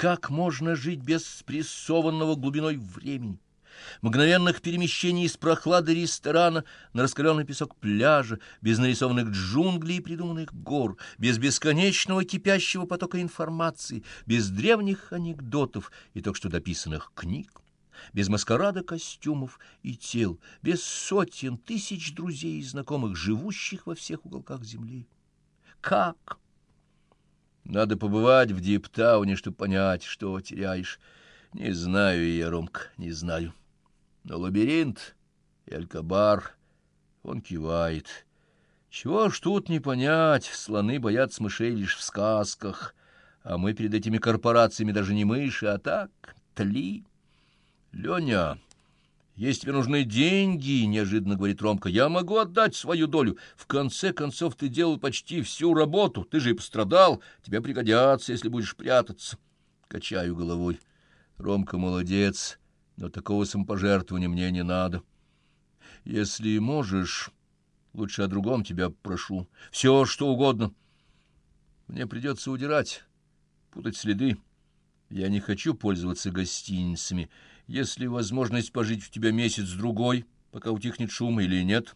Как можно жить без спрессованного глубиной времени? мгновенных перемещений из прохлады ресторана на раскаленный песок пляжа, без нарисованных джунглей и придуманных гор, без бесконечного кипящего потока информации, без древних анекдотов и только что дописанных книг, без маскарада костюмов и тел, без сотен тысяч друзей и знакомых, живущих во всех уголках земли. Как? Надо побывать в Диптауне, чтобы понять, что теряешь. Не знаю я, Ромка, не знаю. Но лабиринт, Элькабар, он кивает. Чего ж тут не понять, слоны боятся мышей лишь в сказках, а мы перед этими корпорациями даже не мыши, а так, тли. Леня, если тебе нужны деньги, — неожиданно говорит Ромка, — я могу отдать свою долю. В конце концов, ты делал почти всю работу, ты же и пострадал, тебе пригодятся, если будешь прятаться. Качаю головой. Ромка молодец, но такого самопожертвования мне не надо. Если можешь, лучше о другом тебя прошу. Все, что угодно. Мне придется удирать, путать следы. Я не хочу пользоваться гостиницами. Если возможность пожить у тебя месяц-другой, пока утихнет шум или нет,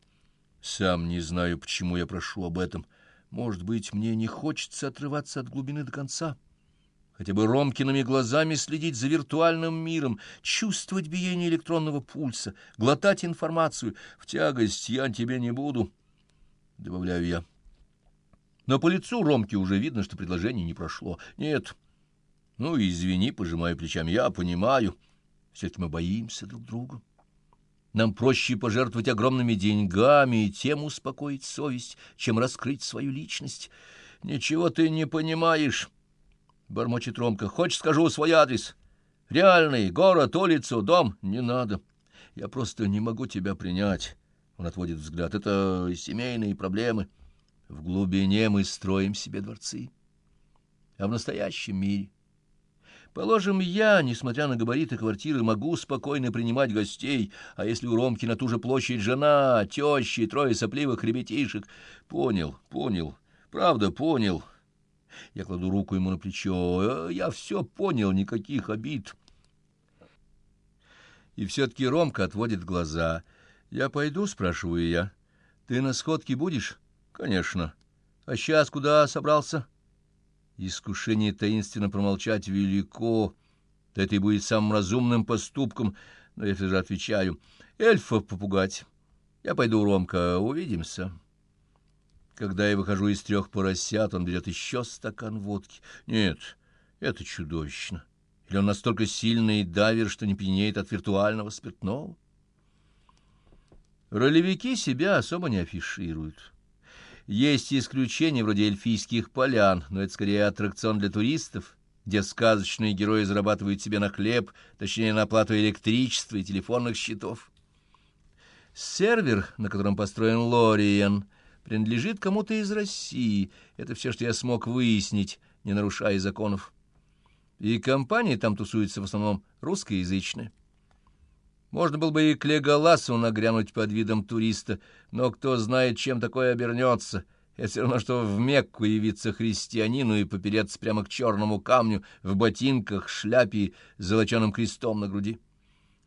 сам не знаю, почему я прошу об этом. Может быть, мне не хочется отрываться от глубины до конца» хотя бы Ромкиными глазами следить за виртуальным миром, чувствовать биение электронного пульса, глотать информацию. В тягость я тебе не буду, — добавляю я. Но по лицу Ромки уже видно, что предложение не прошло. Нет. Ну, извини, пожимаю плечами, я понимаю. Все-таки мы боимся друг друга. Нам проще пожертвовать огромными деньгами и тем успокоить совесть, чем раскрыть свою личность. Ничего ты не понимаешь. — бормочет Ромка. — Хочешь, скажу свой адрес? Реальный, город, улицу, дом? Не надо. Я просто не могу тебя принять. Он отводит взгляд. Это семейные проблемы. В глубине мы строим себе дворцы. А в настоящем мире... Положим, я, несмотря на габариты квартиры, могу спокойно принимать гостей, а если у Ромки на ту же площадь жена, теща и трое сопливых ребятишек... Понял, понял, правда понял, я кладу руку ему на плечо. «Э, я все понял, никаких обид. И все-таки Ромка отводит глаза. «Я пойду?» — спрашиваю я. «Ты на сходке будешь?» «Конечно. А сейчас куда собрался?» Искушение таинственно промолчать велико. Это и будет самым разумным поступком, но я все же отвечаю. «Эльфов попугать. Я пойду, Ромка, увидимся». Когда я выхожу из трех поросят, он берет еще стакан водки. Нет, это чудовищно. Или он настолько сильный давер, что не пьянеет от виртуального спиртного? Ролевики себя особо не афишируют. Есть исключения вроде эльфийских полян, но это скорее аттракцион для туристов, где сказочные герои зарабатывают себе на хлеб, точнее на оплату электричества и телефонных счетов. Сервер, на котором построен Лориен, принадлежит кому-то из России. Это все, что я смог выяснить, не нарушая законов. И компании там тусуются в основном русскоязычные. Можно было бы и к Леголасу нагрянуть под видом туриста, но кто знает, чем такое обернется. Это все равно, что в Мекку явиться христианину и попереться прямо к черному камню в ботинках, шляпе и золоченым крестом на груди.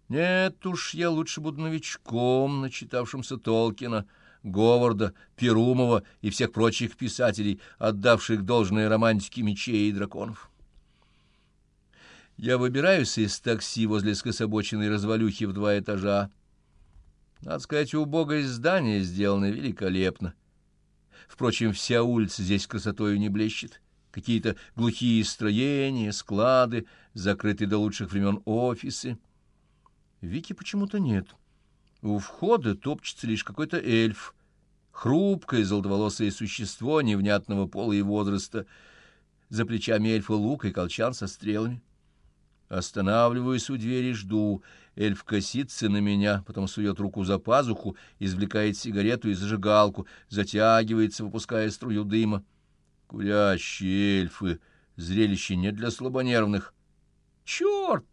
Нет уж, я лучше буду новичком, начитавшимся Толкина, — Говарда, Перумова и всех прочих писателей, отдавших должное романтике мечей и драконов. Я выбираюсь из такси возле скособоченной развалюхи в два этажа. Надо сказать, убогое здание сделано великолепно. Впрочем, вся улица здесь красотою не блещет. Какие-то глухие строения, склады, закрытые до лучших времен офисы. Вики почему-то нет. У входа топчется лишь какой-то эльф, хрупкое золотоволосое существо невнятного пола и возраста, за плечами эльфа лук и колчан со стрелами. Останавливаюсь у двери, жду. Эльф косится на меня, потом сует руку за пазуху, извлекает сигарету и зажигалку, затягивается, выпуская струю дыма. Курящие эльфы — зрелище не для слабонервных. «Черт!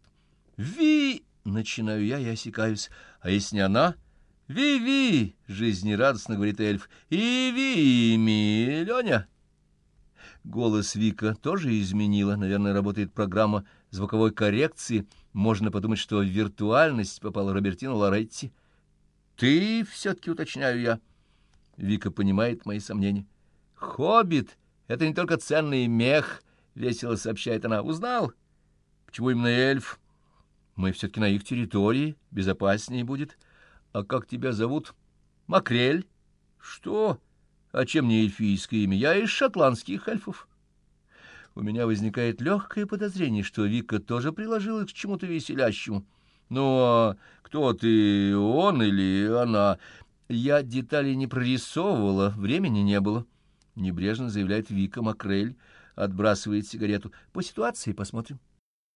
Ви!» — начинаю я и осекаюсь. «А если не она?» «Ви-ви!» — жизнерадостно говорит эльф. «И-ви-ми, Леня!» Голос Вика тоже изменила. Наверное, работает программа звуковой коррекции. Можно подумать, что в виртуальность попала Робертина Лоретти. Ты все-таки, уточняю я. Вика понимает мои сомнения. «Хоббит — это не только ценный мех», — весело сообщает она. «Узнал? Почему именно эльф? Мы все-таки на их территории, безопаснее будет. А как тебя зовут? Макрель? Что? А чем не эльфийское имя? Я из шотландских эльфов». У меня возникает легкое подозрение, что Вика тоже приложилась к чему-то веселящему. Ну, а кто ты, он или она? Я детали не прорисовывала, времени не было. Небрежно заявляет Вика Макрель, отбрасывает сигарету. По ситуации посмотрим.